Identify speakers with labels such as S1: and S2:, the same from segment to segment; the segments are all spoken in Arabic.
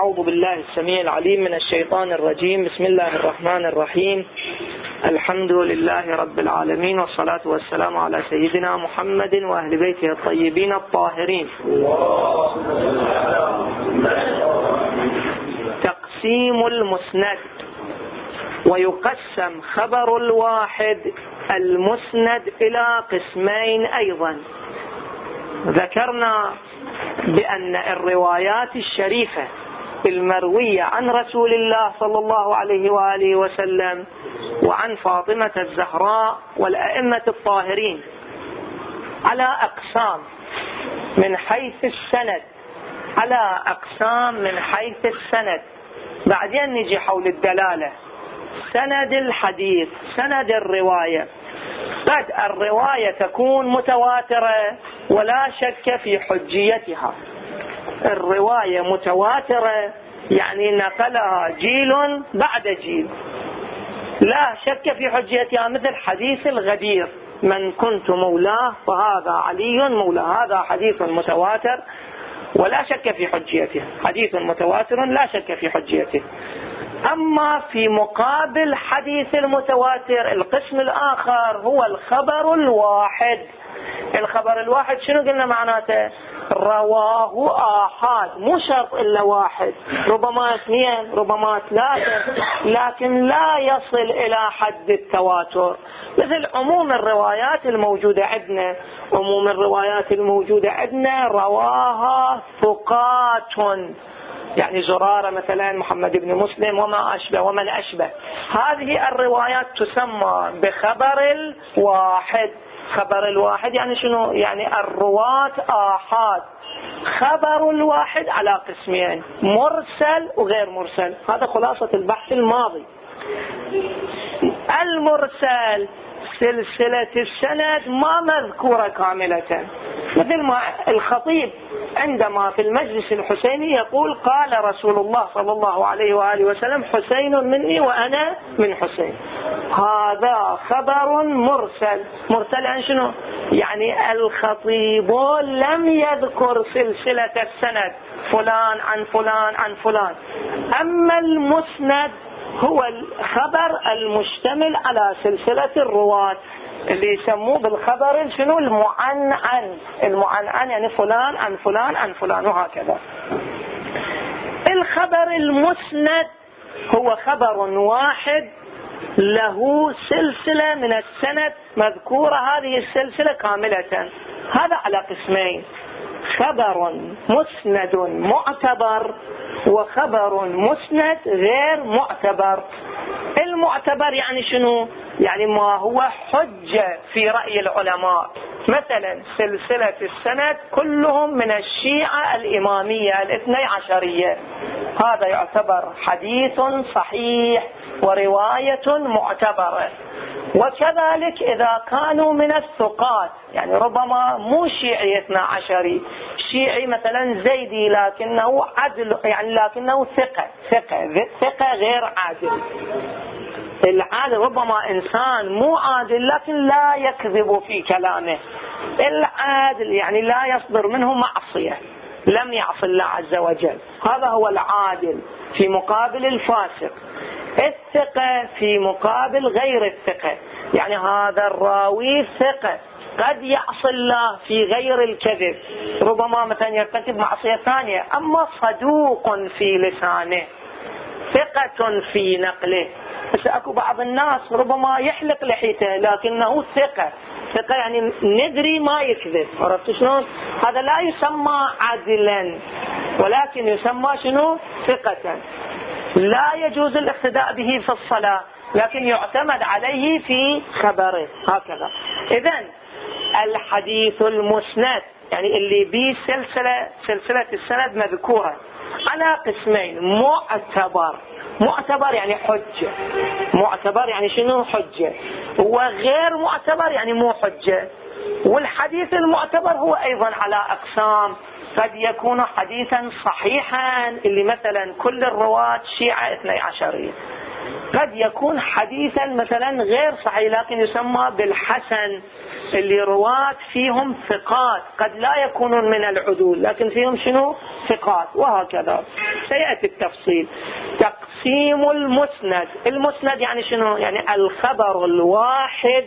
S1: أعوذ بالله السميع العليم من الشيطان الرجيم. بسم الله الرحمن الرحيم. الحمد لله رب العالمين والصلاة والسلام على سيدنا محمد وأهل بيته الطيبين الطاهرين. تقسيم المسند ويقسم خبر الواحد المسند إلى قسمين أيضا. ذكرنا بأن الروايات الشريفة المروية عن رسول الله صلى الله عليه وآله وسلم وعن فاطمة الزهراء والأئمة الطاهرين على أقسام من حيث السند على أقسام من حيث السند. بعدين نجي حول الدلالة. سند الحديث سند الرواية. قد الرواية تكون متواترة ولا شك في حجيتها. الرواية متواترة يعني نقلها جيل بعد جيل. لا شك في حجيتها مثل حديث الغدير من كنت مولاه فهذا علي مولاه هذا حديث متواتر. ولا شك في حجيته حديث متواتر لا شك في حجيته. أما في مقابل حديث المتواتر القسم الآخر هو الخبر الواحد. الخبر الواحد شنو قلنا معناته؟ رواه آحاد مو شرط إلا واحد. ربما اثنين ربما ثلاثة لكن لا يصل إلى حد التواتر. مثل عموم الروايات الموجودة عندنا عموم الروايات الموجودة عندنا رواها ثقات. يعني زرارة مثلا محمد بن مسلم وما أشبه ومن أشبه هذه الروايات تسمى بخبر الواحد. خبر الواحد يعني شنو؟ يعني الرواة آحاد. خبر الواحد على قسمين مرسل وغير مرسل. هذا خلاصة البحث الماضي. المرسل سلسلة السند ما مذكورة كاملة. مثل ما الخطيب عندما في المجلس الحسيني يقول قال رسول الله صلى الله عليه وآله وسلم حسين مني وأنا من حسين. هذا خبر مرسل. مرسل عن شنو؟ يعني الخطيب لم يذكر سلسلة السند. فلان عن فلان عن فلان. أما المسند هو الخبر المشتمل على سلسلة الرواة اللي يسموه بالخبر شنو؟ المعنعن. المعنعن يعني فلان عن فلان عن فلان وهكذا. الخبر المسند هو خبر واحد له سلسلة من السند مذكورة هذه السلسلة كاملة. هذا على قسمين. خبر مسند معتبر وخبر مسند غير معتبر. المعتبر يعني شنو؟ يعني ما هو حجة في رأي العلماء. مثلا سلسلة السند كلهم من الشيعة الإمامية الاثني عشرية. هذا يعتبر حديث صحيح ورواية معتبرة. وكذلك إذا كانوا من الثقات يعني ربما مو شيعي اثنى عشري شيعي مثلا زيدي لكنه عدل يعني لكنه ثقة ثقة ثقة غير عادل. العادل ربما إنسان مو عادل لكن لا يكذب في كلامه. العادل يعني لا يصدر منه معصية لم يعص الله عز وجل. هذا هو العادل في مقابل الفاسق. الثقة في مقابل غير الثقة. يعني هذا الراوي ثقة. قد يعصي الله في غير الكذب. ربما مثلا يرتكب معصية ثانية. أما صدوق في لسانه. ثقة في نقله. بس أكو بعض الناس ربما يحلق لحيته لكنه ثقة. ثقة يعني ندري ما يكذب. عرفت شلون؟ هذا لا يسمى عدلا ولكن يسمى شنو؟ ثقة. لا يجوز الاقتداء به في الصلاة لكن يعتمد عليه في خبره. هكذا. اذا الحديث المسند يعني اللي به سلسلة سلسلة السند مذكورة. على قسمين معتبر. معتبر يعني حجة. معتبر يعني شنو؟ حجة. وغير معتبر يعني مو حجة. والحديث المعتبر هو أيضا على أقسام. قد يكون حديثا صحيحا اللي مثلا كل الرواة شيعة اثني عشرية. قد يكون حديثا مثلا غير صحيح لكن يسمى بالحسن اللي رواة فيهم ثقات. قد لا يكونون من العدول لكن فيهم شنو؟ ثقات. وهكذا. سيأتي التفصيل. تقسيم المسند. المسند يعني شنو؟ يعني الخبر الواحد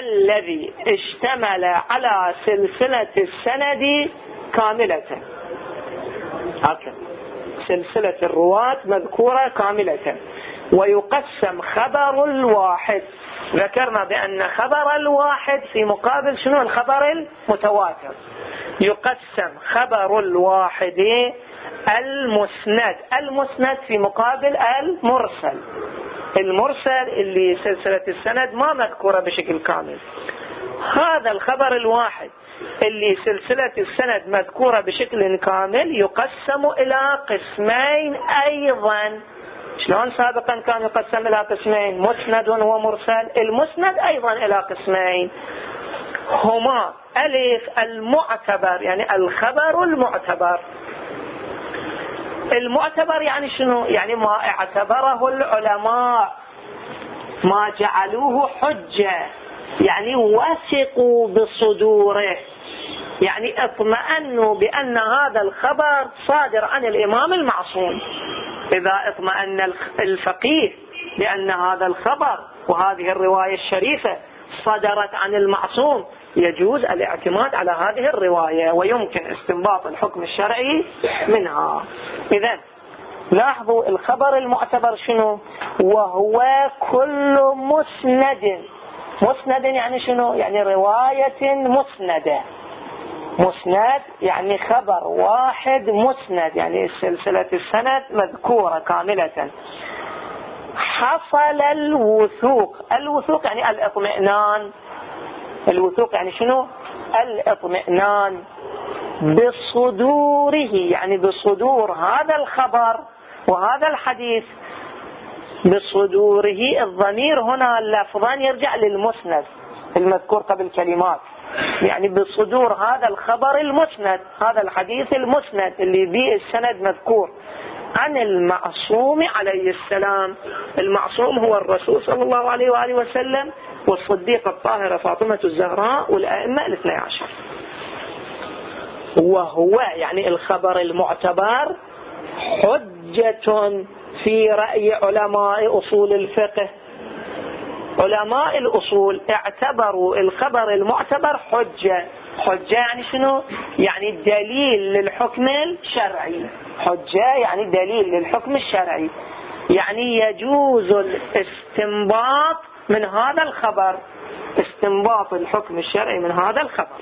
S1: الذي اشتمل على سلسلة السند كاملة. سلسلة الرواة مذكورة كاملة. ويقسم خبر الواحد. ذكرنا بأن خبر الواحد في مقابل شنو الخبر المتواتر؟ يقسم خبر الواحد المسند. المسند في مقابل المرسل. المرسل اللي سلسلة السند ما مذكورة بشكل كامل. هذا الخبر الواحد اللي سلسلة السند مذكورة بشكل كامل يقسم إلى قسمين أيضا. شلون سابقا كان يقسم إلى قسمين؟ مسند ومرسل. المسند أيضا إلى قسمين. هما ألف المعتبر يعني الخبر المعتبر. المعتبر يعني شنو؟ يعني ما اعتبره العلماء. ما جعلوه حجة. يعني وثقوا بصدوره. يعني اطمأنوا بأن هذا الخبر صادر عن الإمام المعصوم. إذا اطمأن الفقيه بأن هذا الخبر وهذه الرواية الشريفة صدرت عن المعصوم يجوز الاعتماد على هذه الرواية ويمكن استنباط الحكم الشرعي منها. إذا لاحظوا الخبر المعتبر شنو؟ وهو كل مسند. مسند يعني شنو؟ يعني رواية مسندة. مسند يعني خبر واحد مسند يعني سلسلة السند مذكورة كاملة. حصل الوثوق. الوثوق يعني الاطمئنان. الوثوق يعني شنو؟ الاطمئنان بصدوره يعني بصدور هذا الخبر وهذا الحديث بصدوره الضمير هنا لفظا يرجع للمسند المذكور قبل كلمات. يعني بصدور هذا الخبر المسند هذا الحديث المسند اللي به السند مذكور. عن المعصوم عليه السلام المعصوم هو الرسول صلى الله عليه وآله وسلم والصديقة الطاهرة فاطمة الزهراء والأئمة الاثنى عشر. وهو يعني الخبر المعتبر حجة في رأي علماء أصول الفقه. علماء الأصول اعتبروا الخبر المعتبر حجة. حجة يعني شنو؟ يعني دليل للحكم الشرعي. حجة يعني دليل للحكم الشرعي. يعني يجوز الاستنباط من هذا الخبر استنباط الحكم الشرعي من هذا الخبر.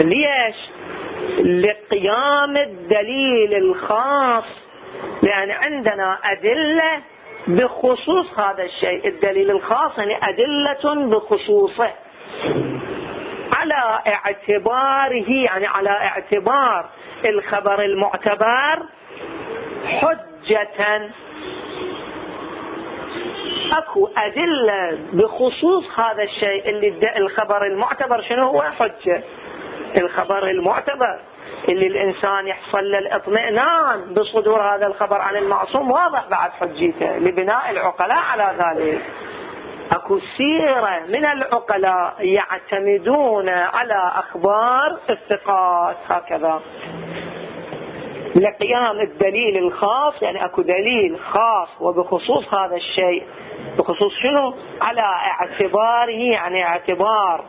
S1: ليش؟ لقيام الدليل الخاص لأن عندنا أدلة بخصوص هذا الشيء. الدليل الخاص يعني أدلة بخصوصه. على اعتباره يعني على اعتبار الخبر المعتبر حجة أكو أدلة بخصوص هذا الشيء اللي الخبر المعتبر. شنو هو؟ حجة. الخبر المعتبر اللي الإنسان يحصل له الاطمئنان بصدور هذا الخبر عن المعصوم. واضح بعد حجيته لبناء العقلاء على ذلك. أكو سيرة من العقلاء يعتمدون على أخبار الثقات. هكذا. لقيام الدليل الخاص يعني أكو دليل خاص وبخصوص هذا الشيء. بخصوص شنو؟ على اعتباره يعني اعتبار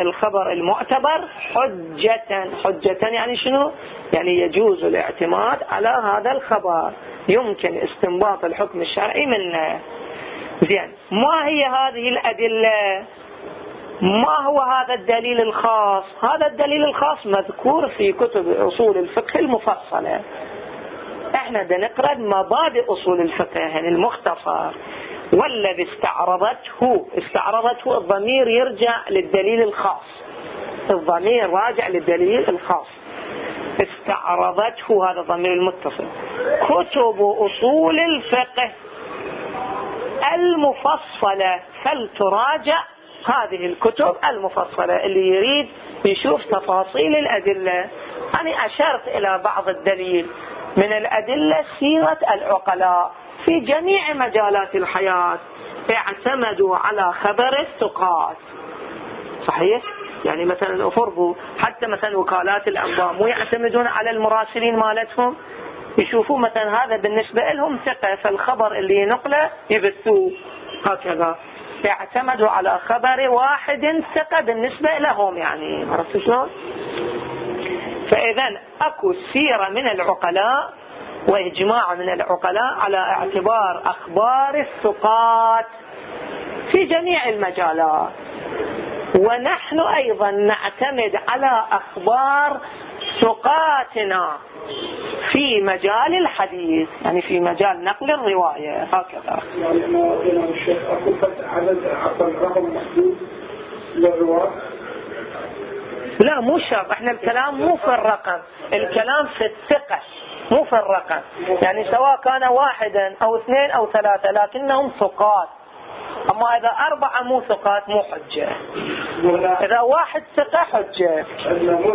S1: الخبر المعتبر حجة. حجة يعني شنو؟ يعني يجوز الاعتماد على هذا الخبر. يمكن استنباط الحكم الشرعي منه. زين ما هي هذه الأدلة؟ ما هو هذا الدليل الخاص؟ هذا الدليل الخاص مذكور في كتب أصول الفقه المفصلة. إحنا نقرأ مبادئ أصول الفقه يعني المختصر. والذي استعرضته استعرضته الضمير يرجع للدليل الخاص. الضمير راجع للدليل الخاص. استعرضته هذا الضمير المتصل. كتب أصول الفقه المفصلة فلتراجع هذه الكتب المفصلة اللي يريد يشوف تفاصيل الأدلة. أنا أشرت إلى بعض الدليل من الأدلة سيرة العقلاء في جميع مجالات الحياة. اعتمدوا على خبر الثقات. صحيح؟ يعني مثلا افرضوا حتى مثلا وكالات الانباء مو يعتمدون على المراسلين مالتهم. يشوفوا مثلا هذا بالنسبة لهم ثقة فالخبر اللي ينقله يبثوه. هكذا. اعتمدوا على خبر واحد ثقة بالنسبة لهم يعني عرفت شلون؟ فإذا أكو سيرة من العقلاء وإجماع من العقلاء على اعتبار أخبار الثقات في جميع المجالات. ونحن أيضا نعتمد على أخبار ثقاتنا. في مجال الحديث يعني في مجال نقل الرواية هكذا.
S2: يعني الشيخ أقول عدد رقم محدود
S1: لا مو شرط. إحنا الكلام مو في الرقم الكلام في الثقة مو في الرقم يعني سواء كان واحدا أو اثنين أو ثلاثة لكنهم ثقات. أما إذا أربعة مو ثقات مو حجة. إذا واحد ثقة حجة.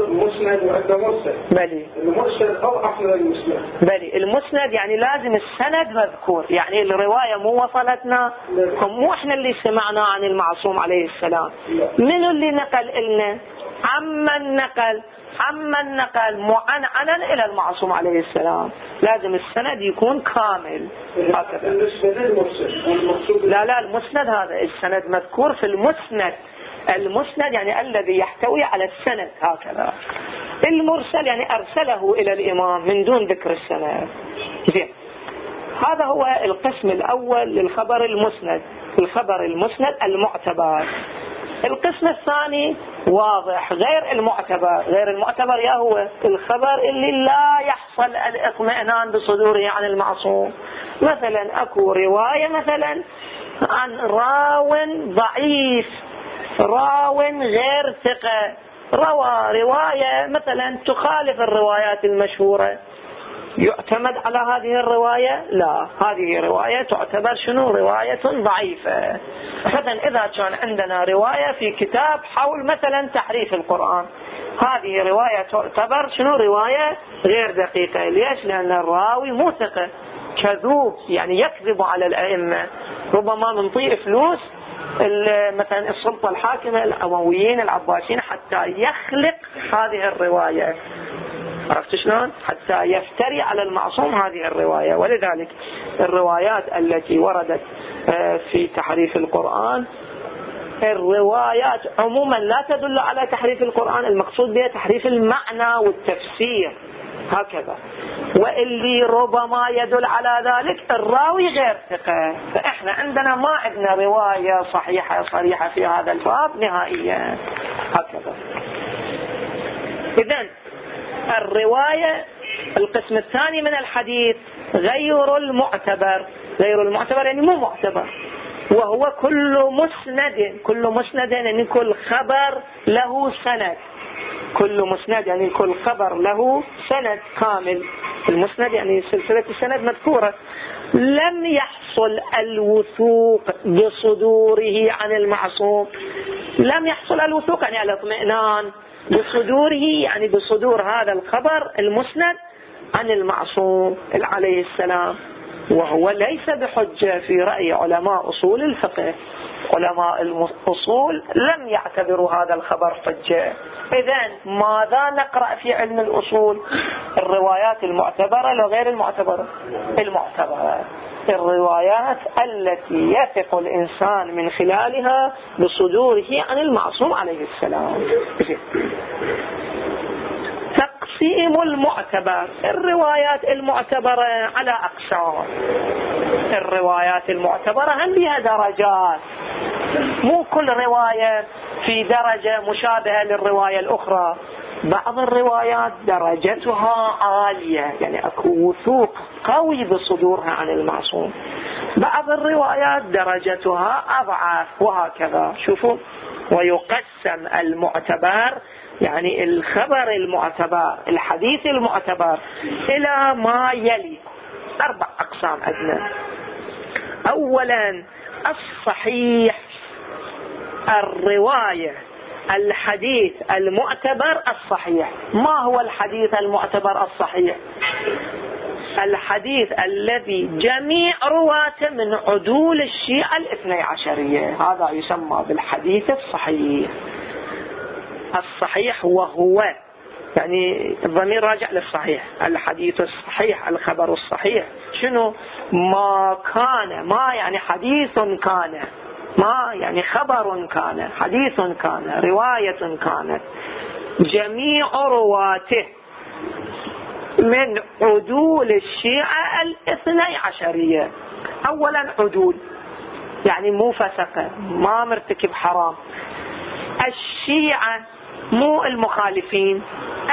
S2: مسند وعندنا مرسل.
S1: بلي.
S2: المرسل اضعف من المسند.
S1: بلي. المسند يعني لازم السند مذكور. يعني الرواية مو وصلتنا. مو إحنا اللي سمعنا عن المعصوم عليه السلام. من اللي نقل لنا عمن نقل. عمن نقل معنعنا إلى المعصوم عليه السلام. لازم السند يكون كامل.
S2: هكذا.
S1: لا لا المسند هذا السند مذكور في المسند. المسند يعني الذي يحتوي على السند. هكذا. المرسل يعني أرسله إلى الإمام من دون ذكر السند. زين. هذا هو القسم الأول للخبر المسند. الخبر المسند المعتبر. القسم الثاني واضح. غير المعتبر. غير المعتبر يا هو. الخبر اللي لا يحصل الاطمئنان بصدوره عن المعصوم. مثلا أكو رواية مثلا عن راو ضعيف. راو غير ثقة. روى رواية مثلا تخالف الروايات المشهورة. يعتمد على هذه الرواية؟ لا. هذه رواية تعتبر شنو؟ رواية ضعيفة. مثلا إذا كان عندنا رواية في كتاب حول مثلا تحريف القرآن. هذه رواية تعتبر شنو؟ رواية غير دقيقة. ليش؟ لأن الراوي مو ثقة. كذوب يعني يكذب على الأئمة. ربما منطيه فلوس مثلا السلطة الحاكمة الأمويين العباسيين حتى يخلق هذه الرواية. عرفت شلون؟ حتى يفتري على المعصوم هذه الرواية. ولذلك الروايات التي وردت آه، في تحريف القرآن الروايات عموما لا تدل على تحريف القرآن. المقصود بها تحريف المعنى والتفسير. هكذا. واللي ربما يدل على ذلك الراوي غير ثقة. فإحنا عندنا ما عندنا رواية صحيحة صريحة في هذا الباب نهائيا. هكذا. إذا الرواية القسم الثاني من الحديث غير المعتبر. غير المعتبر يعني مو معتبر. وهو كل مسند كل مسند يعني كل خبر له سند. كل مسند يعني كل خبر له سند كامل. المسند يعني سلسلة السند مذكورة. لم يحصل الوثوق بصدوره عن المعصوم. لم يحصل الوثوق يعني الاطمئنان بصدوره يعني بصدور هذا الخبر المسند عن المعصوم عليه السلام. وهو ليس بحجة في رأي علماء أصول الفقه. علماء الأصول لم يعتبروا هذا الخبر حجة. إذا ماذا نقرأ في علم الأصول؟ الروايات المعتبرة لو غير المعتبرة. المعتبرة. الروايات التي يثق الإنسان من خلالها بصدوره عن المعصوم عليه السلام. تقسيم المعتبر. الروايات المعتبرة على أقسام. الروايات المعتبرة هم بها درجات؟ مو كل رواية في درجة مشابهة للرواية الأخرى. بعض الروايات درجتها عالية يعني أكو وثوق قوي بصدورها عن المعصوم. بعض الروايات درجتها أضعف وهكذا. شوفوا ويقسم المعتبر يعني الخبر المعتبر الحديث المعتبر إلى ما يلي. أربع أقسام عندنا أولا الصحيح الرواية. الحديث المعتبر الصحيح. ما هو الحديث المعتبر الصحيح؟ الحديث الذي جميع رواته من عدول الشيعة الاثني عشرية. هذا يسمى بالحديث الصحيح. الصحيح وهو يعني الضمير راجع للصحيح. الحديث الصحيح الخبر الصحيح. شنو؟ ما كان ما يعني حديث كان. ما يعني خبر كان حديث كان رواية كانت جميع رواته من عدول الشيعة الاثني عشرية. اولا عدول يعني مو فسقة ما مرتكب حرام. الشيعة مو المخالفين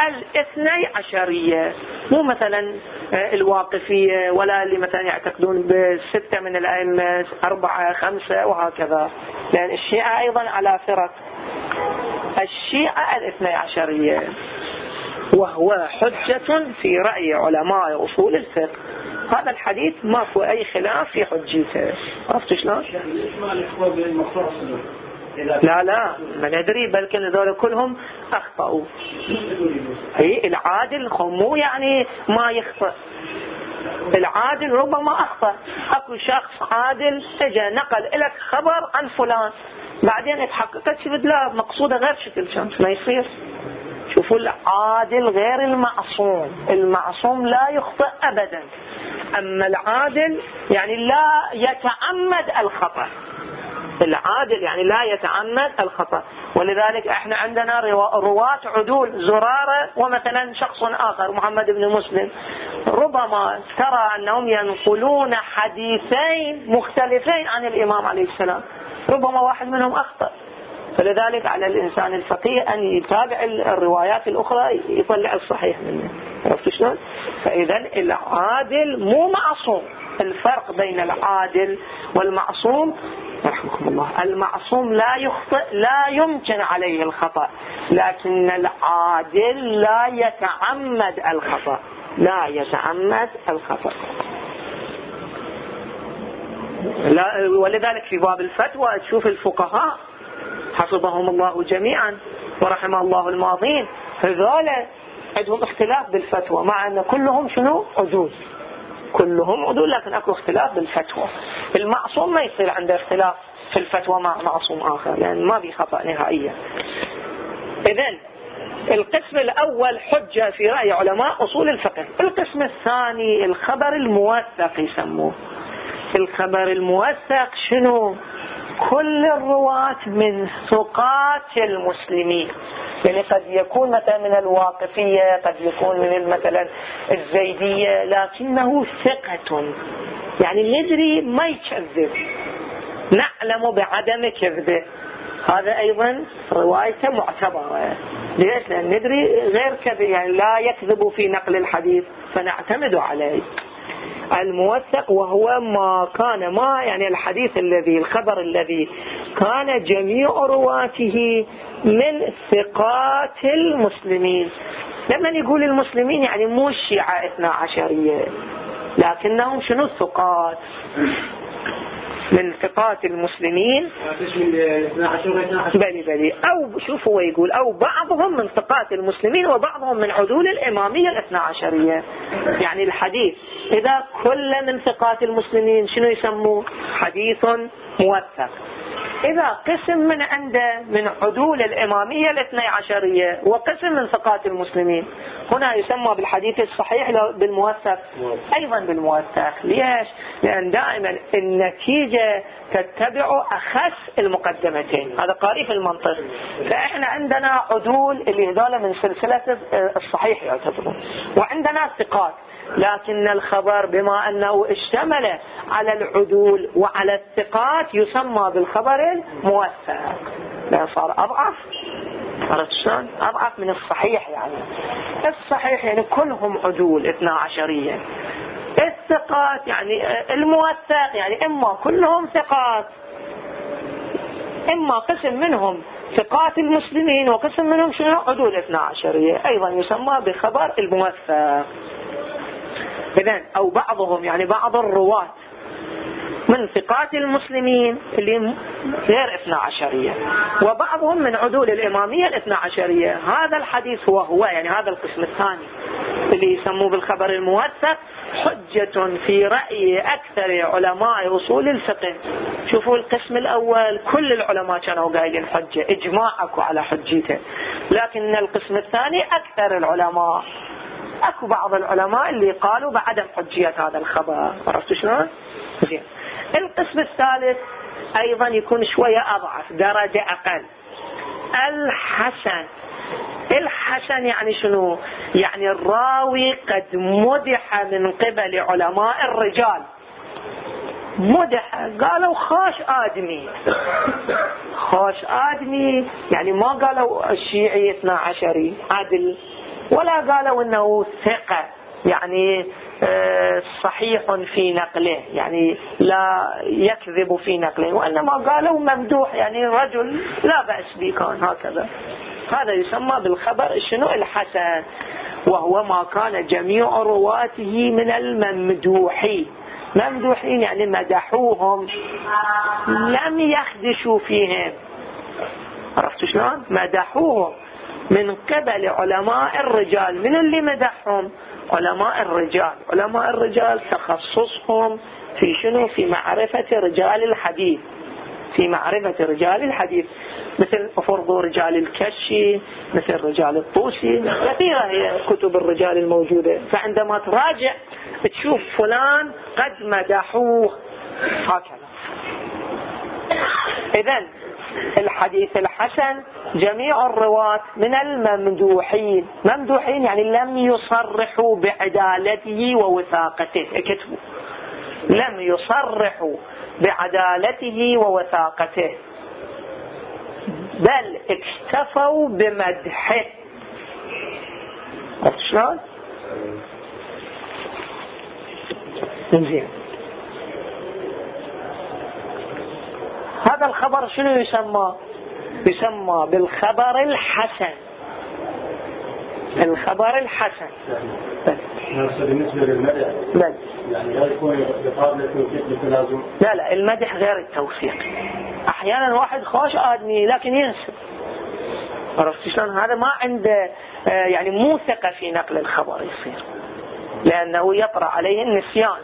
S1: الاثني عشرية مو مثلا آه، الواقفية ولا اللي مثلا يعتقدون بستة من الأئمة أربعة خمسة وهكذا. لأن الشيعة أيضا على فرق. الشيعة الاثني عشرية وهو حجة في رأي علماء أصول الفقه. هذا الحديث ماكو أي خلاف في حجيته. عرفت شلون؟ لا لا ما ندري بل هذول كلهم أخطأوا. هي العادل مو يعني ما يخطئ العادل ربما أخطأ. أكو شخص عادل اجى نقل لك خبر عن فلان. بعدين تحققت شفت لا مقصودة غير شكل كان ما يصير. شوفوا العادل غير المعصوم. المعصوم لا يخطئ أبدا. أما العادل يعني لا يتعمد الخطأ. العادل يعني لا يتعمد الخطأ. ولذلك إحنا عندنا رواة عدول زرارة ومثلا شخص آخر محمد بن مسلم. ربما ترى أنهم ينقلون حديثين مختلفين عن الإمام عليه السلام. ربما واحد منهم أخطأ. فلذلك على الإنسان الفقيه أن يتابع الروايات الأخرى يطلع الصحيح منه عرفت شلون؟ فإذا العادل مو معصوم. الفرق بين العادل والمعصوم رحمكم الله. المعصوم لا يخطئ لا يمكن عليه الخطأ لكن العادل لا يتعمد الخطأ. لا يتعمد الخطأ. لا ولذلك في باب الفتوى تشوف الفقهاء حفظهم الله جميعا ورحم الله الماضين هذول عندهم اختلاف بالفتوى مع أن كلهم شنو؟ عدول كلهم عدول لكن أكو اختلاف بالفتوى. المعصوم ما يصير عنده اختلاف في الفتوى مع معصوم آخر لأن ما في خطأ نهائيا. اذا القسم الأول حجة في رأي علماء أصول الفقه. القسم الثاني الخبر الموثق يسموه. الخبر الموثق شنو؟ كل الرواة من ثقات المسلمين. يعني قد يكون مثلا من الواقفية قد يكون من مثلا الزيدية لكنه ثقة. يعني ندري ما يكذب. نعلم بعدم كذبه هذا أيضا روايته معتبرة. ليش؟ لأن ندري غير كذب يعني لا يكذب في نقل الحديث فنعتمد عليه. الموثق وهو ما كان ما يعني الحديث الذي الخبر الذي كان جميع رواته من ثقات المسلمين. لما يقول المسلمين يعني مو الشيعة اثنا عشرية لكنهم شنو؟ الثقات من ثقات المسلمين. بلي بلي. أو شوف هو يقول أو بعضهم من ثقات المسلمين وبعضهم من عدول الإمامية الاثنى عشرية. يعني الحديث إذا كل من ثقات المسلمين شنو يسموه؟ حديث موثق. إذا قسم من عنده من عدول الإمامية الاثني عشرية وقسم من ثقات المسلمين. هنا يسمى بالحديث الصحيح بالموثق أيضا بالموثق. ليش؟ لأن دائما النتيجة تتبع أخس المقدمتين. هذا قاري في المنطق. فإحنا عندنا عدول اللي هذول من سلسلة الصحيح يعتبرون. وعندنا ثقات. لكن الخبر بما أنه اشتمل على العدول وعلى الثقات يسمى بالخبر الموثق لا صار أضعف. عرفت شلون؟ أضعف من الصحيح يعني. الصحيح يعني كلهم عدول اثنا عشرية. الثقات يعني الموثق يعني إما كلهم ثقات. إما قسم منهم ثقات المسلمين وقسم منهم شنو؟ عدول اثنا عشرية. أيضا يسمى بخبر الموثق. إذا أو بعضهم يعني بعض الرواة. من ثقات المسلمين اللي غير اثنا عشرية. وبعضهم من عدول الإمامية الاثنا عشرية. هذا الحديث هو هو يعني هذا القسم الثاني. اللي يسموه بالخبر الموثق حجة في رأي أكثر علماء أصول الفقه. شوفوا القسم الأول كل العلماء كانوا قايلين حجة. إجماع أكو على حجيته. لكن القسم الثاني أكثر العلماء. أكو بعض العلماء اللي قالوا بعدم حجية هذا الخبر. عرفت شلون؟ زين. القسم الثالث أيضا يكون شوية أضعف درجة أقل. الحسن. الحسن يعني شنو؟ يعني الراوي قد مدح من قبل علماء الرجال. مدح. قالوا خاش آدمي. خاش آدمي يعني ما قالوا الشيعي 12 عدل ولا قالوا إنه ثقة. يعني صحيح في نقله يعني لا يكذب في نقله وإنما قالوا ممدوح يعني رجل لا بأس به كان هكذا. هذا يسمى بالخبر شنو؟ الحسن وهو ما كان جميع رواته من الممدوحين. ممدوحين يعني مدحوهم لم يخدشوا فيهم. عرفتوا شلون؟ مدحوهم من قبل علماء الرجال من اللي مدحهم. علماء الرجال. علماء الرجال تخصصهم في شنو؟ في معرفة رجال الحديث. في معرفة رجال الحديث. مثل فرض رجال الكشي مثل رجال الطوسي كثيرة هي كتب الرجال الموجودة. فعندما تراجع تشوف فلان قد مدحوه. هكذا. إذا الحديث الحسن جميع الرواة من الممدوحين. ممدوحين يعني لم يصرحوا بعدالته ووثاقته. اكتبوا. لم يصرحوا بعدالته ووثاقته. بل اكتفوا بمدحه. شلون؟ زين هذا الخبر شنو يسمى؟ يسمى بالخبر الحسن. الخبر الحسن.
S2: بالنسبة للمدح بل يعني لا يكون
S1: لا لا المدح غير التوثيق أحيانا واحد خوش آدمي لكن ينسب عرفت شلون؟ هذا ما عنده آه، يعني مو ثقة في نقل الخبر يصير. لأنه يطرأ عليه النسيان.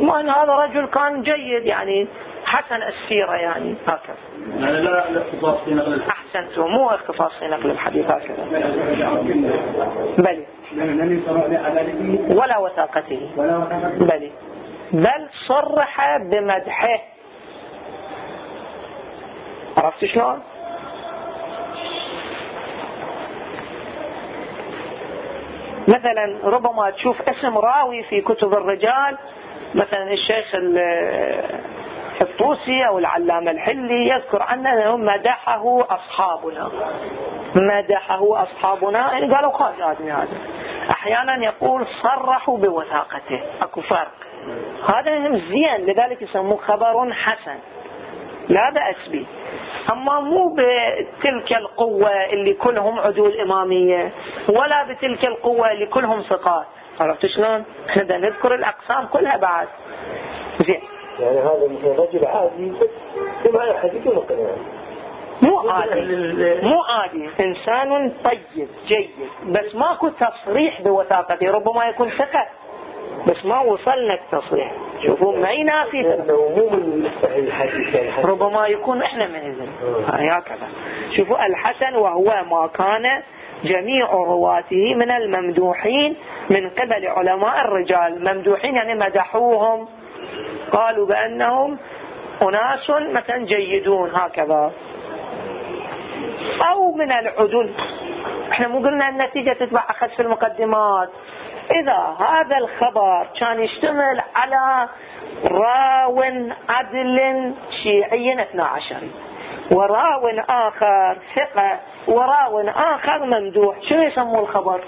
S1: ما هذا رجل كان جيد يعني حسن السيرة يعني هكذا
S2: يعني لا اختصاص في نقل
S1: أحسنت مو اختصاص في نقل الحديث هكذا بل ولا وثاقته بل بل صرح بمدحه عرفت شلون مثلا ربما تشوف اسم راوي في كتب الرجال مثلا الشيخ الطوسي أو العلامة الحلي يذكر عنه أنه مدحه أصحابنا. مدحه أصحابنا. يعني قالوا خاص آدمي هذا أحيانا يقول صرحوا بوثاقته. أكو فرق. هذا زين. لذلك يسموه خبر حسن. لا بأس به. أما مو بتلك القوة اللي كلهم عدول إمامية ولا بتلك القوة اللي كلهم ثقات. عرفت شلون؟ إحنا نذكر الأقسام كلها بعد. زين.
S3: يعني هذا مثل رجل عادي بمعنى حديث مقنع
S1: مو عادي. مو عادي. إنسان طيب جيد بس ماكو تصريح بوثاقته ربما يكون ثقة بس ما وصلنا التصريح. شوفوا ما ينافي ربما يكون إحنا من إذن. آه. هكذا. شوفوا الحسن وهو ما كان جميع رواته من الممدوحين من قبل علماء الرجال. ممدوحين يعني مدحوهم. قالوا بأنهم أناس مثلا جيدون هكذا. أو من العدل إحنا مو قلنا النتيجة تتبع أخذ في المقدمات. إذا هذا الخبر كان يشتمل على راو عدل شيعي 12 وراو آخر ثقة وراو آخر ممدوح. شنو يسموه الخبر؟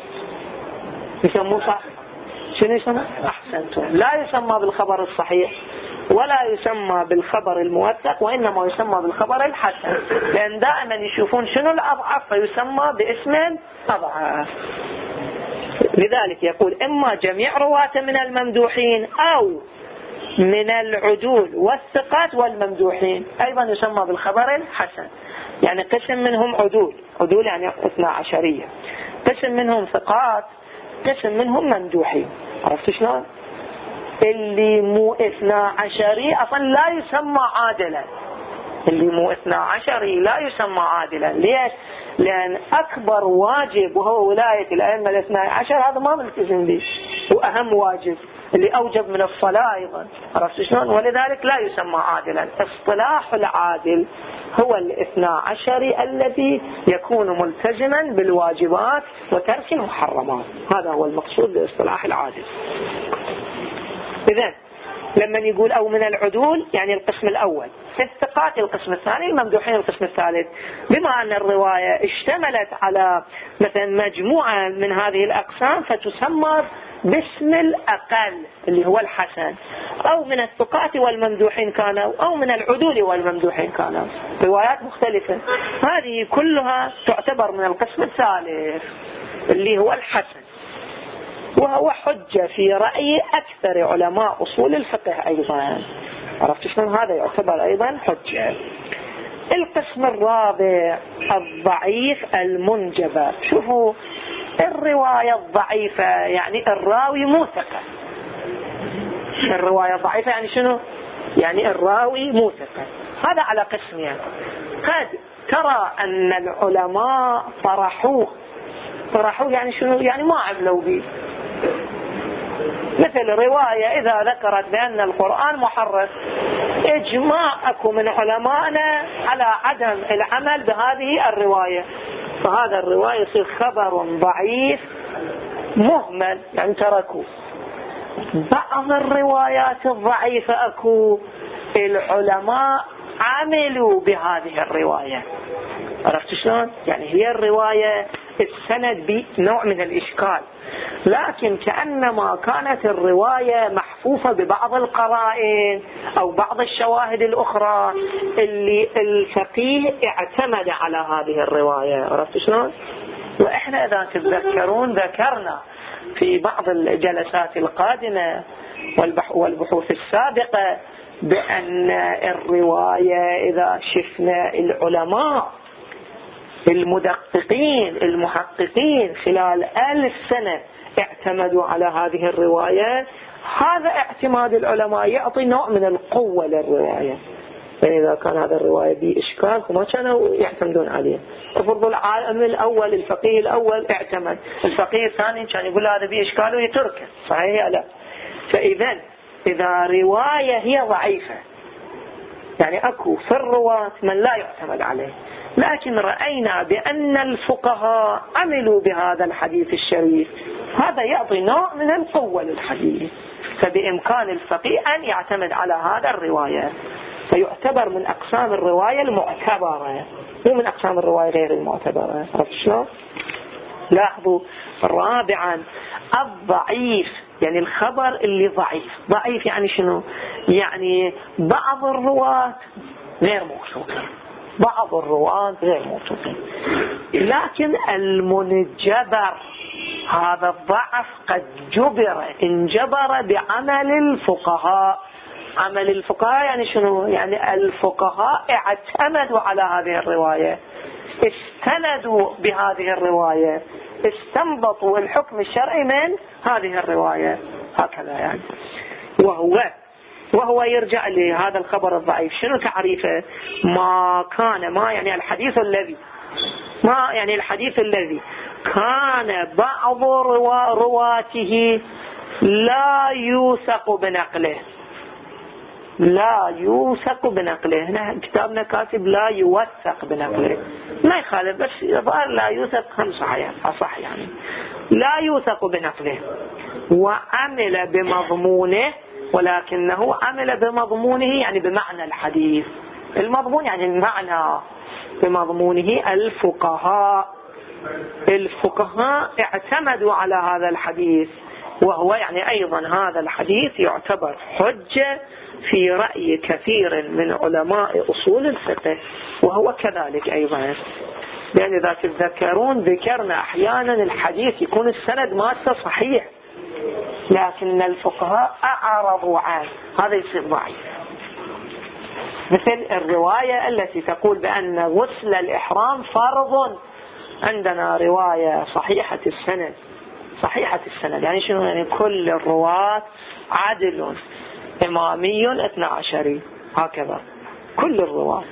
S1: يسموه صح؟ شنو يسمى أحسنتم. لا يسمى بالخبر الصحيح. ولا يسمى بالخبر الموثق وإنما يسمى بالخبر الحسن. لأن دائما يشوفون شنو الأضعف فيسمى باسم أضعف لذلك يقول إما جميع رواة من الممدوحين أو من العدول والثقات والممدوحين. أيضا يسمى بالخبر الحسن. يعني قسم منهم عدول عدول يعني اثنا عشرية. قسم منهم ثقات. قسم منهم ممدوحين. عرفت شلون؟ اللي مو اثنا عشري أصلا لا يسمى عادلا. اللي مو اثنا عشري لا يسمى عادلا. ليش؟ لأن أكبر واجب وهو ولاية الأئمة الاثنى عشر هذا ما ملتزم به وأهم واجب اللي أوجب من الصلاة أيضا. عرفت شلون؟ ولذلك لا يسمى عادلا. اصطلاح العادل هو الاثنى عشري الذي يكون ملتزما بالواجبات وترك المحرمات. هذا هو المقصود باصطلاح العادل. إذا لما يقول أو من العدول يعني القسم الأول. الثقات القسم الثاني الممدوحين القسم الثالث. بما أن الرواية اشتملت على مثلا مجموعة من هذه الأقسام فتسمى باسم الأقل اللي هو الحسن. أو من الثقات والممدوحين كانوا أو من العدول والممدوحين كانوا. روايات مختلفة. هذه كلها تعتبر من القسم الثالث اللي هو الحسن. وهو حجة في رأي أكثر علماء أصول الفقه أيضا. عرفت شلون هذا يعتبر أيضا حجة؟ القسم الرابع الضعيف المنجبر شوفوا الرواية الضعيفة يعني الراوي مو ثقة. الرواية الضعيفة يعني شنو؟ يعني الراوي مو ثقة. هذا على قسمين. قد ترى أن العلماء طرحوه. طرحوه يعني شنو؟ يعني ما عملوا به. مثل رواية إذا ذكرت بأن القرآن محرف إجماع أكو من علمائنا على عدم العمل بهذه الرواية. فهذا الرواية يصير خبر ضعيف مهمل يعني تركوه بعض الروايات الضعيفة أكو العلماء عملوا بهذه الرواية. عرفت شلون؟ يعني هي الرواية السند بنوع من الإشكال. لكن كأنما كانت الرواية محفوفة ببعض القرائن أو بعض الشواهد الأخرى اللي الفقيه اعتمد على هذه الرواية عرفت شلون؟ وإحنا إذا تتذكرون ذكرنا في بعض الجلسات القادمة والبحوث السابقة بأن الرواية إذا شفنا العلماء المدققين المحققين خلال ألف سنة اعتمدوا على هذه الرواية. هذا اعتماد العلماء يعطي نوع من القوة للرواية. يعني إذا كان هذا الرواية بإشكال فما كانوا يعتمدون عليه. افرضوا العالم الأول الفقيه الأول اعتمد. الفقيه الثاني كان يقول هذا بإشكال ويتركه صحيح لا؟ فإذا إذا رواية هي ضعيفة يعني أكو في الرواة من لا يعتمد عليه. لكن رأينا بأن الفقهاء عملوا بهذا الحديث الشريف. هذا يعطي نوع من القوة للحديث. فبإمكان الفقيه أن يعتمد على هذا الرواية. فيعتبر من أقسام الرواية المعتبرة. مو من أقسام الرواية غير المعتبرة. عرفت شلون؟ لاحظوا رابعا الضعيف يعني الخبر اللي ضعيف. ضعيف يعني شنو؟ يعني بعض الرواة غير موثوقين بعض الرواة غير موثوقين لكن المنجبر هذا الضعف قد جبر انجبر بعمل الفقهاء. عمل الفقهاء يعني شنو؟ يعني الفقهاء اعتمدوا على هذه الرواية استندوا بهذه الرواية استنبطوا الحكم الشرعي من هذه الرواية. هكذا يعني. وهو وهو يرجع لهذا الخبر الضعيف. شنو تعريفه؟ ما كان ما يعني الحديث الذي ما يعني الحديث الذي كان بعض رواته لا يوثق بنقله. لا يوثق بنقله. هنا كتابنا كاتب لا يوثق بنقله. ما يخالف بس يظهر لا يوثق هم صحيح أصح يعني. لا يوثق بنقله. وعمل بمضمونه ولكنه عمل بمضمونه يعني بمعنى الحديث. المضمون يعني المعنى بمضمونه. الفقهاء الفقهاء اعتمدوا على هذا الحديث وهو يعني أيضا هذا الحديث يعتبر حجة في رأي كثير من علماء أصول الفقه وهو كذلك أيضا. لأن إذا تتذكرون ذكرنا أحيانا الحديث يكون السند ماسة صحيح. لكن الفقهاء أعرضوا عنه. هذا يصير ضعيف. مثل الرواية التي تقول بأن غسل الإحرام فرض. عندنا رواية صحيحة السند. صحيحة السند. يعني شنو؟ يعني كل الرواة عدل إمامي اثنى عشري هكذا. كل الرواة.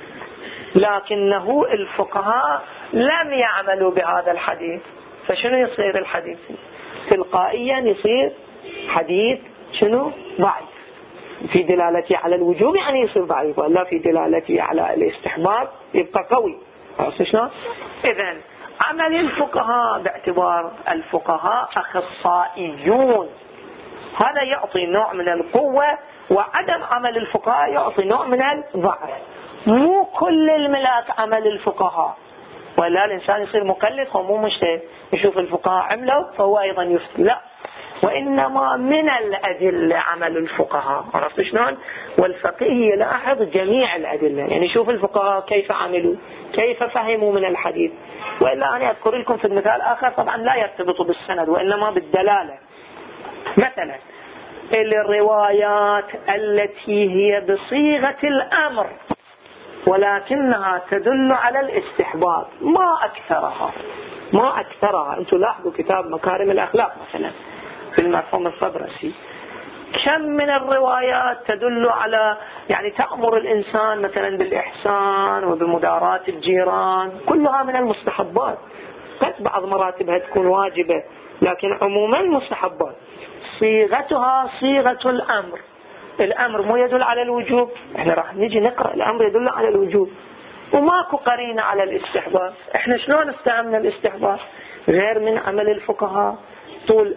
S1: لكنه الفقهاء لم يعملوا بهذا الحديث. فشنو يصير الحديث؟ تلقائيا يصير حديث شنو؟ ضعيف. في دلالته على الوجوب يعني يصير ضعيف ولا في دلالته على الاستحباب يبقى قوي. عرفت شلون؟ اذا عمل الفقهاء باعتبار الفقهاء أخصائيون. هذا يعطي نوع من القوة وعدم عمل الفقهاء يعطي نوع من الضعف. مو كل الملاك عمل الفقهاء. ولا الإنسان يصير مقلد هو مو مجتهد يشوف الفقهاء عملوا فهو أيضا يفتي. لا. وإنما من الأدلة عمل الفقهاء. عرفت شلون؟ والفقيه يلاحظ جميع الأدلة. يعني شوف الفقهاء كيف عملوا كيف فهموا من الحديث. وإلا أنا أذكر لكم في المثال آخر طبعا لا يرتبط بالسند وإنما بالدلالة. مثلا الروايات التي هي بصيغة الأمر ولكنها تدل على الاستحباب. ما أكثرها. ما أكثرها. أنتم لاحظوا كتاب مكارم الأخلاق مثلا. في المفهوم الصبرسي. كم من الروايات تدل على يعني تأمر الإنسان مثلا بالإحسان وبمداراة الجيران كلها من المستحبات. قد بعض مراتبها تكون واجبة لكن عموما مستحبات. صيغتها صيغة الأمر. الأمر مو يدل على الوجوب. إحنا راح نجي نقرأ الأمر يدل على الوجوب. وماكو قرينة على الاستحباب. إحنا شلون استعملنا الاستحباب؟ غير من عمل الفقهاء. طول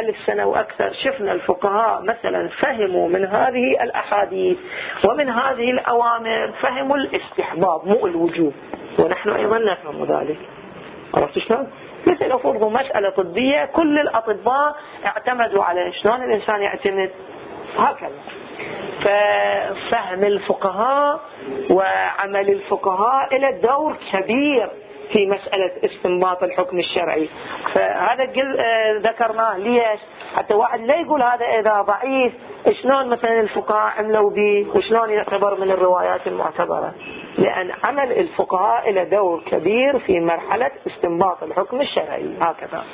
S1: ألف سنة وأكثر. شفنا الفقهاء مثلا فهموا من هذه الأحاديث ومن هذه الأوامر فهموا الاستحباب مو الوجوب. ونحن أيضا نفهم ذلك. عرفت شلون؟ مثل افرضوا مسألة طبية كل الأطباء اعتمدوا على شلون الإنسان يعتمد. هكذا. ففهم الفقهاء وعمل الفقهاء إلى دور كبير. في مسألة استنباط الحكم الشرعي. فهذا قل آه، ذكرناه ليش؟ حتى واحد لا يقول هذا إذا ضعيف شلون مثلا الفقهاء عملوا به؟ وشلون يعتبر من الروايات المعتبرة؟ لأن عمل الفقهاء إلى دور كبير في مرحلة استنباط الحكم الشرعي. هكذا.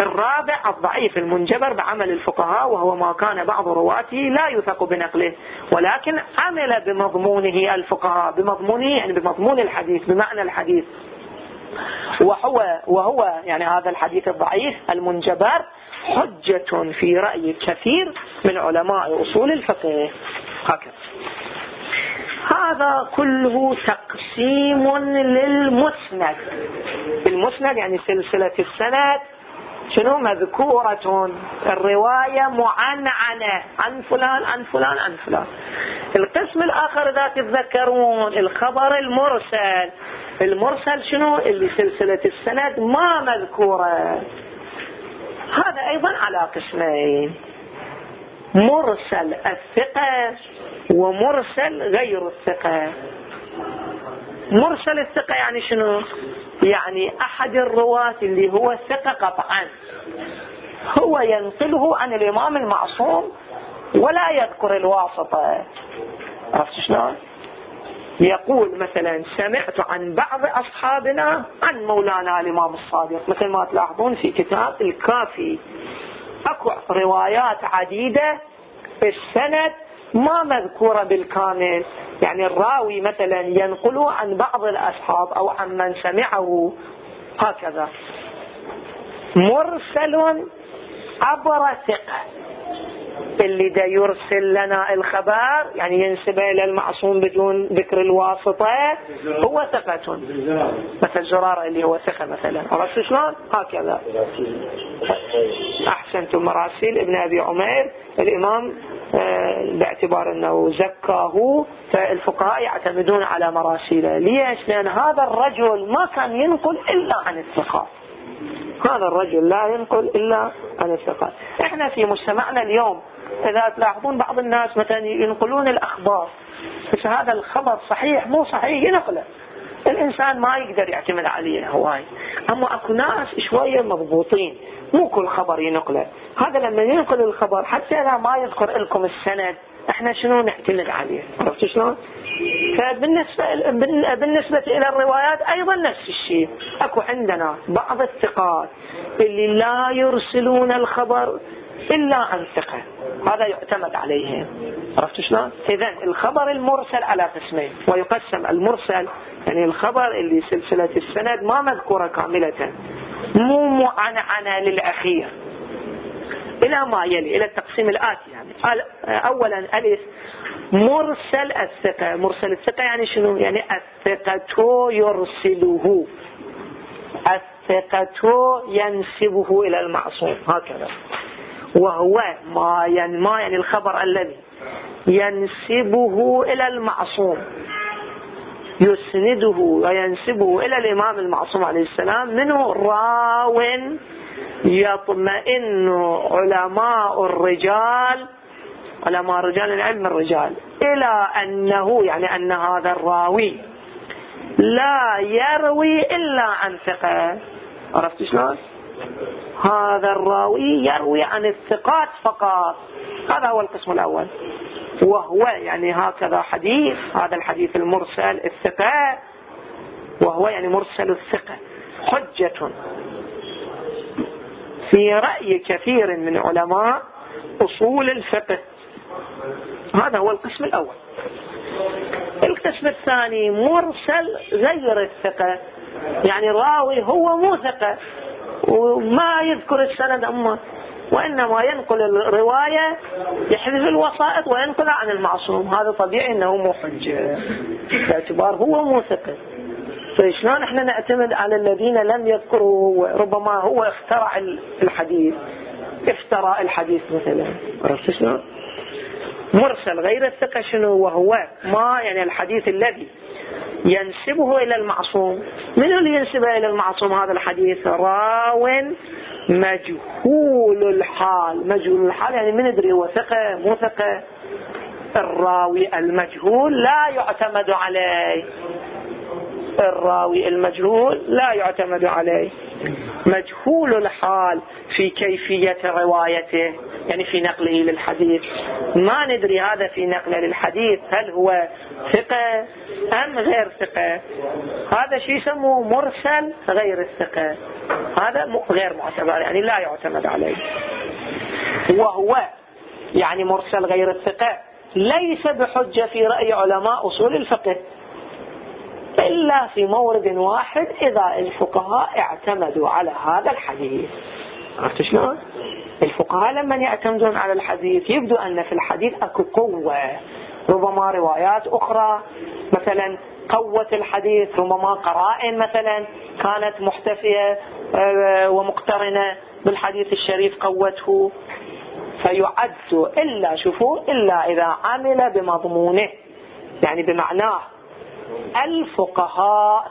S1: الرابع الضعيف المنجبر بعمل الفقهاء وهو ما كان بعض رواته لا يثق بنقله. ولكن عمل بمضمونه الفقهاء بمضمونه يعني بمضمون الحديث بمعنى الحديث. وهو وهو يعني هذا الحديث الضعيف المنجبر حجة في رأي كثير من علماء أصول الفقه. هكذا. هذا كله تقسيم للمسند. المسند يعني سلسلة السند شنو؟ مذكورة. الرواية معنعنة. عن فلان عن فلان عن فلان. القسم الآخر إذا تتذكرون الخبر المرسل. المرسل شنو؟ اللي سلسلة السند ما مذكورة. هذا أيضا على قسمين. مرسل الثقة. ومرسل غير الثقة. مرسل الثقة يعني شنو؟ يعني أحد الرواة اللي هو ثقة قطعا. هو ينقله عن الإمام المعصوم ولا يذكر الواسطة. عرفت شلون؟ يقول مثلا سمعت عن بعض أصحابنا عن مولانا الإمام الصادق. مثل ما تلاحظون في كتاب الكافي. أكو روايات عديدة السند ما مذكورة بالكامل. يعني الراوي مثلا ينقل عن بعض الأصحاب أو عن من سمعه. هكذا. مرسل عبر ثقة. اللي دا يرسل لنا الخبر يعني ينسبه إلى المعصوم بدون ذكر الواسطة هو ثقة. مثل زرارة اللي هو ثقة مثلا. عرفت شلون؟ هكذا. أحسنتم مراسيل ابن أبي عمير الإمام باعتبار أنه زكاه فالفقهاء يعتمدون على مراسيله ليش؟ لأن هذا الرجل ما كان ينقل إلا عن الثقات هذا الرجل لا ينقل إلا عن الثقات إحنا في مجتمعنا اليوم إذا تلاحظون بعض الناس مثلا ينقلون الأخبار بس هذا الخبر صحيح مو صحيح ينقله. الإنسان ما يقدر يعتمد عليه هواي. أما أكو ناس شوية مضبوطين. مو كل خبر ينقله. هذا لما ينقل الخبر حتى إذا ما يذكر لكم السند إحنا شنو نعتمد عليه؟ عرفت شلون؟ فبالنسبة بالنسبة إلى الروايات أيضا نفس الشيء. أكو عندنا بعض الثقات اللي لا يرسلون الخبر إلا عن ثقة. هذا يعتمد عليهم عرفت شلون؟ إذا الخبر المرسل على قسمين. ويقسم المرسل يعني الخبر اللي سلسلة السند ما مذكورة كاملة. مو معنعنة للأخير. إلى ما يلي إلى التقسيم الآتي يعني. أولا ألف مرسل الثقة. مرسل الثقة يعني شنو؟ يعني الثقة يرسله. الثقة ينسبه إلى المعصوم. هكذا. وهو ما ما يعني الخبر الذي ينسبه إلى المعصوم. يسنده وينسبه إلى الإمام المعصوم عليه السلام منه راو يطمئن علماء الرجال علماء رجال العلم الرجال إلى أنه يعني أن هذا الراوي لا يروي إلا عن ثقة. عرفت شلون؟ هذا الراوي يروي عن الثقات فقط. هذا هو القسم الأول. وهو يعني هكذا حديث هذا الحديث المرسل الثقة وهو يعني مرسل الثقة حجة. في رأي كثير من علماء أصول الفقه. هذا هو القسم الأول. القسم الثاني مرسل غير الثقة يعني راوي هو مو ثقة وما يذكر السند أما وإنما ينقل الرواية يحذف الوسائط وينقل عن المعصوم. هذا طبيعي أنه مو حجة. باعتبار هو مو ثقة. فشلون إحنا نعتمد على الذين لم يذكروا ربما هو اخترع الحديث افترى الحديث مثلا. عرفت شلون؟ مرسل غير الثقة شنو؟ وهو ما يعني الحديث الذي ينسبه إلى المعصوم. من اللي ينسبه إلى المعصوم هذا الحديث؟ راو مجهول الحال. مجهول الحال يعني من ندري هو ثقة مو ثقة. الراوي المجهول لا يعتمد عليه. الراوي المجهول لا يعتمد عليه. مجهول الحال في كيفية روايته يعني في نقله للحديث. ما ندري هذا في نقله للحديث هل هو ثقة أم غير ثقة؟ هذا شيء يسموه مرسل غير الثقة. هذا غير معتبر يعني لا يعتمد عليه. وهو يعني مرسل غير الثقة ليس بحجة في رأي علماء أصول الفقه. إلا في مورد واحد إذا الفقهاء اعتمدوا على هذا الحديث. عرفت شلون؟ الفقهاء لما يعتمدون على الحديث يبدو أن في الحديث أكو قوة. ربما روايات أخرى. مثلا قوة الحديث ربما قرائن مثلا كانت محتفية آه، ومقترنة بالحديث الشريف قوته. فيعد إلا شوفوا إلا إذا عمل بمضمونه يعني بمعناه الفقهاء.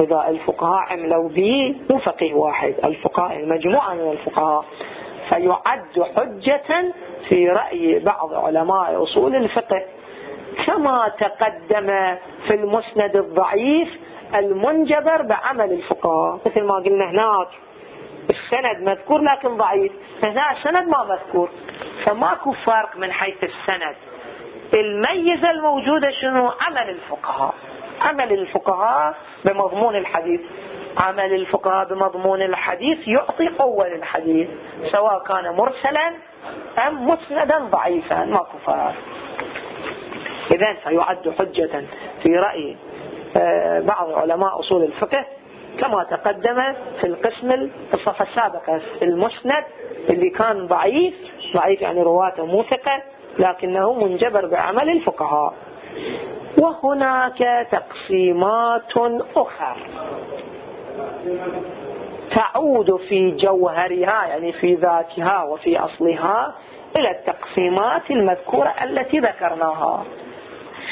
S1: إذا الفقهاء عملوا به مو فقيه واحد الفقهاء المجموعة من الفقهاء. فيعد حجة في رأي بعض علماء أصول الفقه. كما تقدم في المسند الضعيف المنجبر بعمل الفقهاء. مثل ما قلنا هناك السند مذكور لكن ضعيف. هنا السند ما مذكور. فماكو فرق من حيث السند. الميزة الموجودة شنو؟ عمل الفقهاء. عمل الفقهاء بمضمون الحديث. عمل الفقهاء بمضمون الحديث يعطي قوة للحديث سواء كان مرسلا أم مسندا ضعيفا. ما كفار إذا فيعد حجة في رأي آه، بعض علماء أصول الفقه كما تقدم في القسم الصفحة السابقة في المسند اللي كان ضعيف ضعيف يعني رواته موثقة لكنه منجبر بعمل الفقهاء. وهناك تقسيمات أخرى. تعود في جوهرها يعني في ذاتها وفي أصلها إلى التقسيمات المذكورة التي ذكرناها.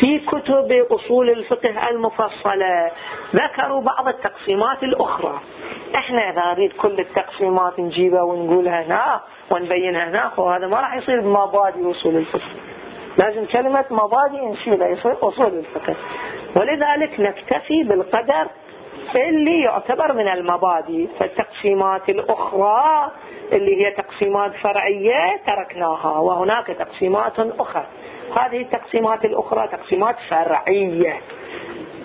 S1: في كتب أصول الفقه المفصلة. ذكروا بعض التقسيمات الأخرى. إحنا إذا نريد كل التقسيمات نجيبها ونقولها هنا ونبينها هناك وهذا ما راح يصير بمبادئ أصول الفقه. لازم كلمة مبادئ نشيلها يصير أصول الفقه. ولذلك نكتفي بالقدر اللي يعتبر من المبادئ. فالتقسيمات الأخرى اللي هي تقسيمات فرعية تركناها وهناك تقسيمات أخرى. هذه التقسيمات الأخرى تقسيمات فرعية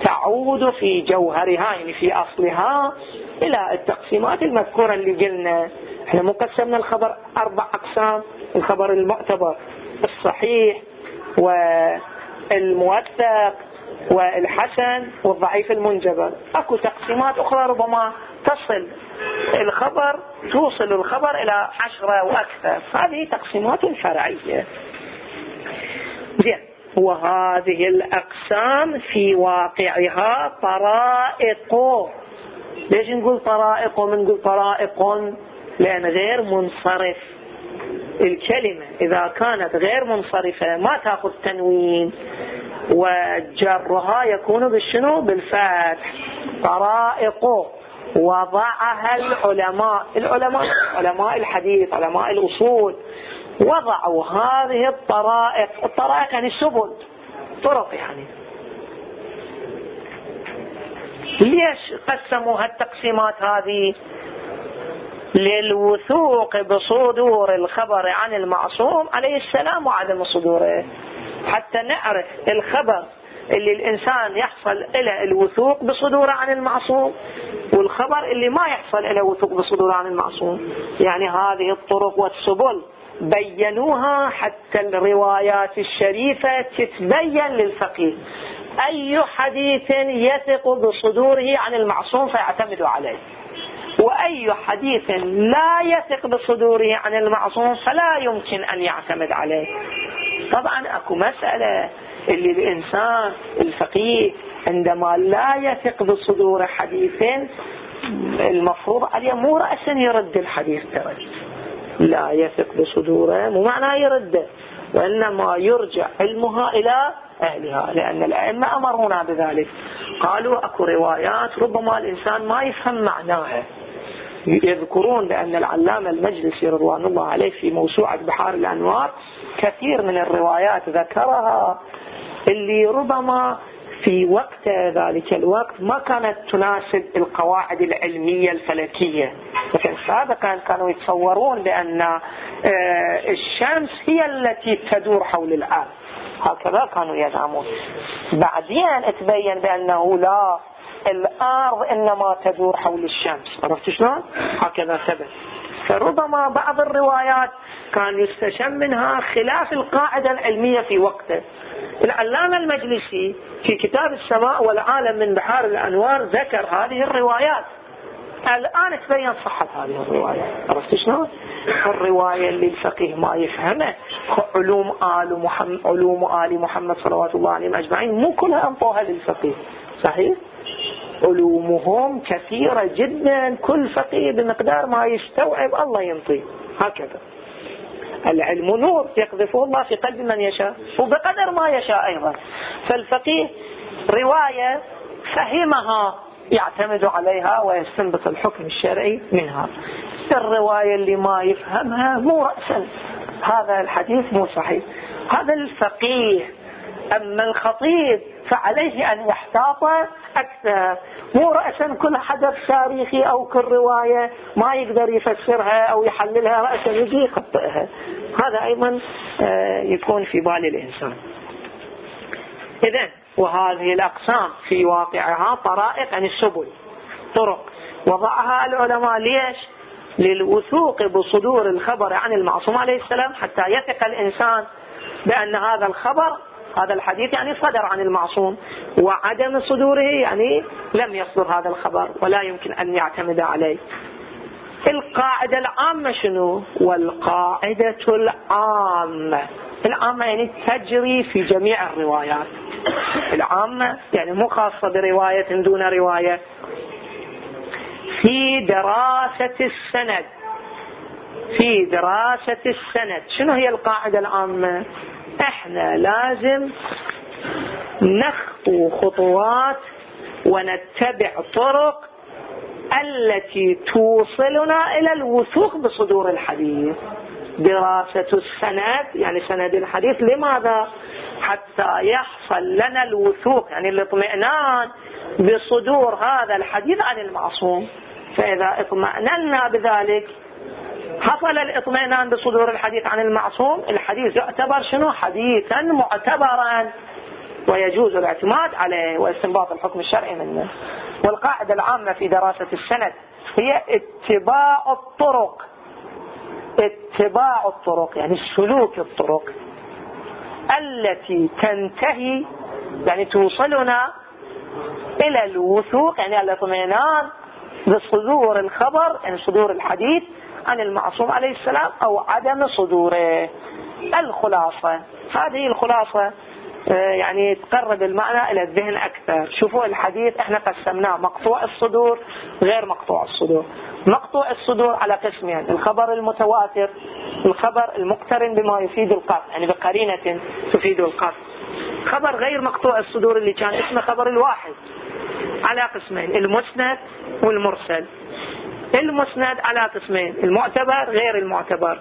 S1: تعود في جوهرها يعني في أصلها إلى التقسيمات المذكورة اللي قلنا. إحنا مقسمنا الخبر أربع أقسام الخبر المعتبر الصحيح والموثق والحسن والضعيف المنجبر. أكو تقسيمات أخرى ربما تصل الخبر توصل الخبر إلى عشرة وأكثر. هذه تقسيمات فرعية زين. وهذه الأقسام في واقعها طرائق. ليش نقول طرائق ومن نقول طرائق؟ لأن غير منصرف. الكلمة إذا كانت غير منصرفة ما تأخذ تنوين وجرها يكون بالشنو؟ بالفتح. طرائق. وضعها العلماء. العلماء علماء الحديث علماء الأصول. وضعوا هذه الطرائق الطرائق يعني السبل طرق يعني. ليش قسموا هالتقسيمات هذه؟ للوثوق بصدور الخبر عن المعصوم عليه السلام وعدم صدوره. حتى نعرف الخبر اللي الإنسان يحصل إلى الوثوق بصدوره عن المعصوم والخبر اللي ما يحصل إلى وثوق بصدوره عن المعصوم. يعني هذه الطرق والسبل بينوها حتى الروايات الشريفة تتبين للفقيه. أي حديث يثق بصدوره عن المعصوم فيعتمد عليه. وأي حديث لا يثق بصدوره عن المعصوم فلا يمكن أن يعتمد عليه. طبعا أكو مسألة اللي الإنسان الفقيه عندما لا يثق بصدور حديث المفروض عليه مو رأسا يرد الحديث ترى. لا يثق بصدوره مو معناه يرده وإنما يرجع علمها إلى أهلها لأن الأئمة أمرونا بذلك. قالوا أكو روايات ربما الإنسان ما يفهم معناها. يذكرون بأن العلامة المجلسي رضوان الله عليه في موسوعة بحار الأنوار كثير من الروايات ذكرها اللي ربما في وقت ذلك الوقت ما كانت تناسب القواعد العلمية الفلكية. لكن سابقا كانوا يتصورون بأن آه، الشمس هي التي تدور حول الأرض. هكذا كانوا يزعمون. بعدين تبين بأنه لا الأرض إنما تدور حول الشمس. عرفت شلون؟ هكذا ثبت. فربما بعض الروايات كان يستشم منها خلاف القاعدة العلمية في وقته. العلامة المجلسي في كتاب السماء والعالم من بحار الأنوار ذكر هذه الروايات. الآن تبين صحة هذه الرواية. عرفت شلون؟ الرواية اللي الفقيه ما يفهمه. علوم آل محمد علوم آل محمد صلوات الله عليهم أجمعين مو كلها أنطوها للفقيه. صحيح؟ علومهم كثيرة جدا كل فقيه بمقدار ما يستوعب الله ينطيه. هكذا. العلم نور يقذفه الله في قلب من يشاء وبقدر ما يشاء أيضا. فالفقيه رواية فهمها يعتمد عليها ويستنبط الحكم الشرعي منها. الرواية اللي ما يفهمها مو رأسا. هذا الحديث مو صحيح. هذا الفقيه أما الخطيب فعليه أن يحتاط أكثر. مو رأسا كل حدث تاريخي أو كل رواية ما يقدر يفسرها أو يحللها رأسا يجي يخطئها. هذا أيضا آه، يكون في بال الإنسان. إذا وهذه الأقسام في واقعها طرائق عن السبل طرق. وضعها العلماء ليش؟ للوثوق بصدور الخبر عن المعصوم عليه السلام حتى يثق الإنسان بأن هذا الخبر هذا الحديث يعني صدر عن المعصوم وعدم صدوره يعني لم يصدر هذا الخبر ولا يمكن أن يعتمد عليه. القاعدة العامة شنو؟ والقاعدة العامة. العامة يعني تجري في جميع الروايات. العامة يعني مو خاصة برواية دون رواية. في دراسة السند. في دراسة السند. شنو هي القاعدة العامة؟ إحنا لازم نخطو خطوات ونتبع طرق التي توصلنا إلى الوثوق بصدور الحديث. دراسة السند يعني سند الحديث لماذا؟ حتى يحصل لنا الوثوق يعني الاطمئنان بصدور هذا الحديث عن المعصوم. فإذا اطمأننا بذلك حصل الاطمئنان بصدور الحديث عن المعصوم. الحديث يعتبر شنو؟ حديثا معتبرا. ويجوز الاعتماد عليه واستنباط الحكم الشرعي منه. والقاعدة العامة في دراسة السند هي اتباع الطرق. اتباع الطرق يعني سلوك الطرق التي تنتهي يعني توصلنا إلى الوثوق يعني الاطمئنان بصدور الخبر يعني صدور الحديث عن المعصوم عليه السلام أو عدم صدوره. الخلاصة. هذه الخلاصة آه، يعني تقرب المعنى إلى الذهن أكثر. شوفوا الحديث إحنا قسمناه مقطوع الصدور غير مقطوع الصدور. مقطوع الصدور على قسمين الخبر المتواتر الخبر المقترن بما يفيد القطع يعني بقرينة تفيد القطع خبر غير مقطوع الصدور اللي كان اسمه خبر الواحد على قسمين المسند والمرسل. المسند على قسمين المعتبر غير المعتبر.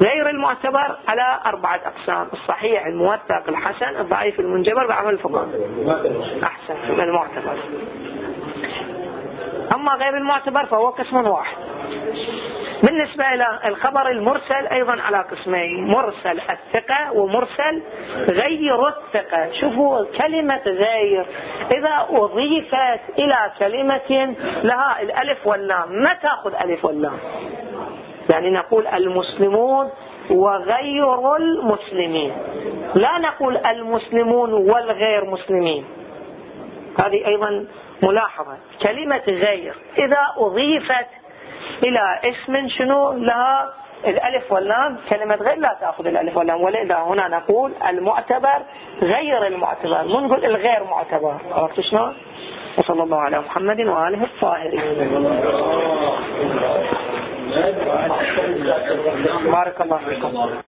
S1: غير المعتبر على أربعة أقسام الصحيح الموثق الحسن الضعيف المنجبر بعمل الفقهاء. أحسن المعتبر. أما غير المعتبر فهو قسم واحد. بالنسبة إلى الخبر المرسل أيضا على قسمين مرسل الثقة ومرسل غير الثقة. شوفوا كلمة غير. إذا أضيفت إلى كلمة لها الألف واللام ما تأخذ ألف واللام؟ يعني نقول المسلمون وغير المسلمين. لا نقول المسلمون والغير مسلمين. هذه أيضا ملاحظة. كلمة غير. إذا أضيفت إلى اسم شنو؟ لها الألف واللام. كلمة غير لا تأخذ الألف واللام. ولذا هنا نقول المعتبر غير المعتبر. مو نقول الغير معتبر. عرفت شلون؟ وصلى الله على محمد وآله الطاهرين بارك الله فيكم.